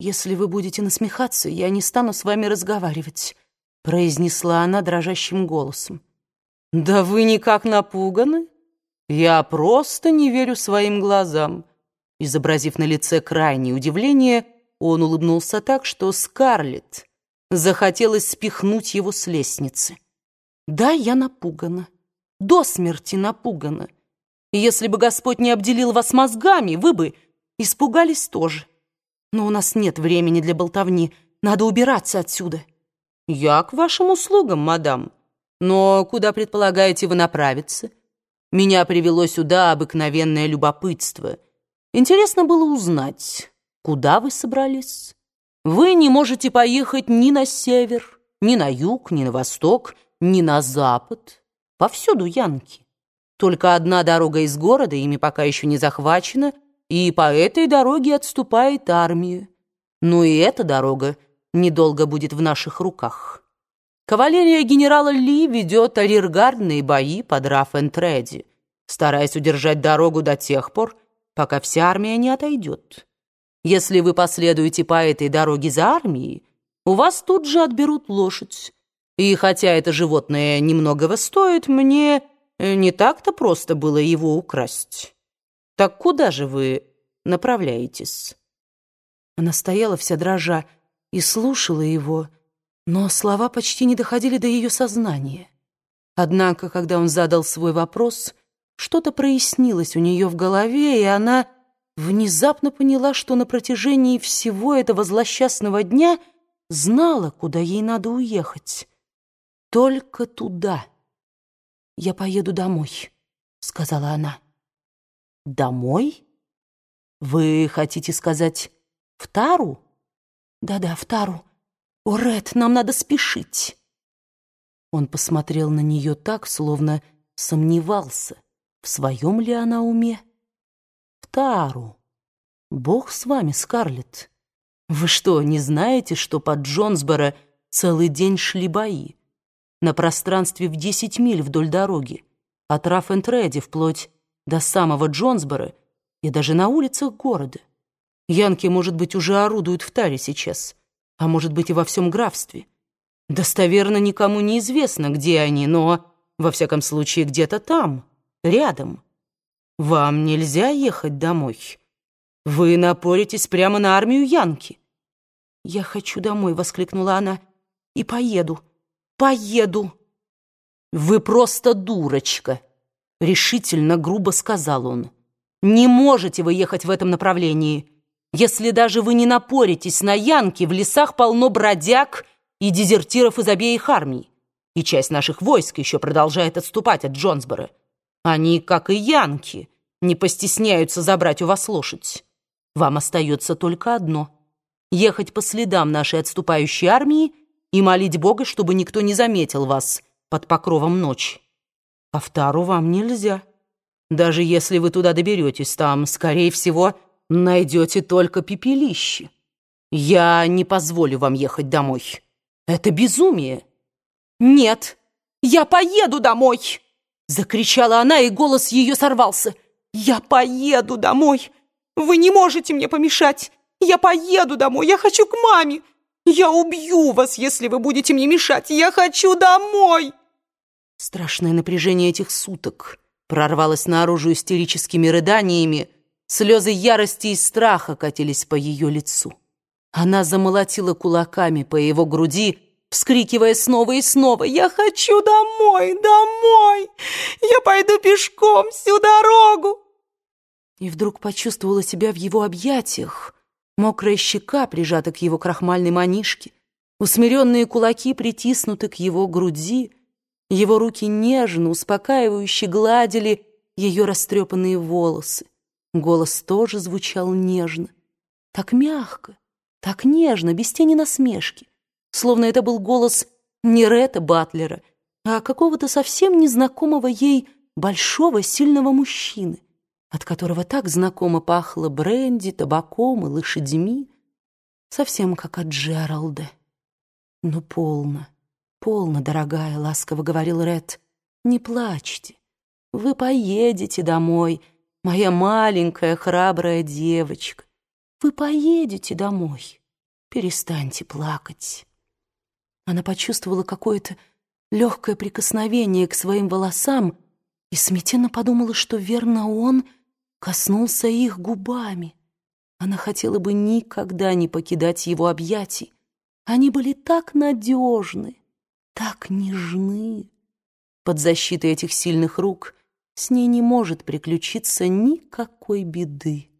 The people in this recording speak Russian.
«Если вы будете насмехаться, я не стану с вами разговаривать», произнесла она дрожащим голосом. «Да вы никак напуганы? Я просто не верю своим глазам». Изобразив на лице крайнее удивление, он улыбнулся так, что Скарлетт захотелось спихнуть его с лестницы. «Да, я напугана, до смерти напугана. Если бы Господь не обделил вас мозгами, вы бы испугались тоже. Но у нас нет времени для болтовни, надо убираться отсюда». «Я к вашим услугам, мадам. Но куда предполагаете вы направиться? Меня привело сюда обыкновенное любопытство. Интересно было узнать, куда вы собрались. Вы не можете поехать ни на север, ни на юг, ни на восток, ни на запад. Повсюду янки. Только одна дорога из города ими пока еще не захвачена, и по этой дороге отступает армия. Но и эта дорога недолго будет в наших руках. Кавалерия генерала Ли ведет арьергардные бои под Раф-Энтреди, стараясь удержать дорогу до тех пор, пока вся армия не отойдет. Если вы последуете по этой дороге за армией, у вас тут же отберут лошадь. И хотя это животное немногого стоит, мне не так-то просто было его украсть. Так куда же вы направляетесь?» Она стояла вся дрожа, и слушала его, но слова почти не доходили до ее сознания. Однако, когда он задал свой вопрос, что-то прояснилось у нее в голове, и она внезапно поняла, что на протяжении всего этого злосчастного дня знала, куда ей надо уехать. Только туда. «Я поеду домой», — сказала она. «Домой? Вы хотите сказать в Тару?» «Да-да, в Тару. О, Ред, нам надо спешить!» Он посмотрел на нее так, словно сомневался, в своем ли она уме. «В Тару. Бог с вами, Скарлетт. Вы что, не знаете, что под Джонсборо целый день шли бои? На пространстве в десять миль вдоль дороги, от Рафф-энд-Реди вплоть до самого Джонсборо и даже на улицах города. Янки, может быть, уже орудуют в таре сейчас, а может быть и во всем графстве. Достоверно никому не известно, где они, но, во всяком случае, где-то там, рядом. Вам нельзя ехать домой. Вы напоритесь прямо на армию Янки. «Я хочу домой», — воскликнула она, — «и поеду, поеду». «Вы просто дурочка», — решительно грубо сказал он. «Не можете вы ехать в этом направлении». Если даже вы не напоритесь на янки, в лесах полно бродяг и дезертиров из обеих армий. И часть наших войск еще продолжает отступать от Джонсбора. Они, как и янки, не постесняются забрать у вас лошадь. Вам остается только одно — ехать по следам нашей отступающей армии и молить Бога, чтобы никто не заметил вас под покровом ночи. А втору вам нельзя. Даже если вы туда доберетесь, там, скорее всего, найдете только пепелище. Я не позволю вам ехать домой. Это безумие. Нет, я поеду домой! Закричала она, и голос ее сорвался. Я поеду домой! Вы не можете мне помешать! Я поеду домой! Я хочу к маме! Я убью вас, если вы будете мне мешать! Я хочу домой!» Страшное напряжение этих суток прорвалось наружу истерическими рыданиями, Слезы ярости и страха катились по ее лицу. Она замолотила кулаками по его груди, вскрикивая снова и снова «Я хочу домой, домой! Я пойду пешком всю дорогу!» И вдруг почувствовала себя в его объятиях. Мокрая щека прижата к его крахмальной манишке, усмиренные кулаки притиснуты к его груди, его руки нежно, успокаивающе гладили ее растрепанные волосы. Голос тоже звучал нежно, так мягко, так нежно, без тени насмешки, словно это был голос не Ретта Батлера, а какого-то совсем незнакомого ей большого сильного мужчины, от которого так знакомо пахло бренди, табаком и лошадьми, совсем как от Джералда. «Ну, полно, полно, дорогая», — ласково говорил Ред, — «не плачьте, вы поедете домой», моя маленькая храбрая девочка, вы поедете домой. перестаньте плакать». Она почувствовала какое-то легкое прикосновение к своим волосам и смятенно подумала, что верно он коснулся их губами. Она хотела бы никогда не покидать его объятий. Они были так надежны, так нежны. Под защитой этих сильных рук с ней не может приключиться никакой беды.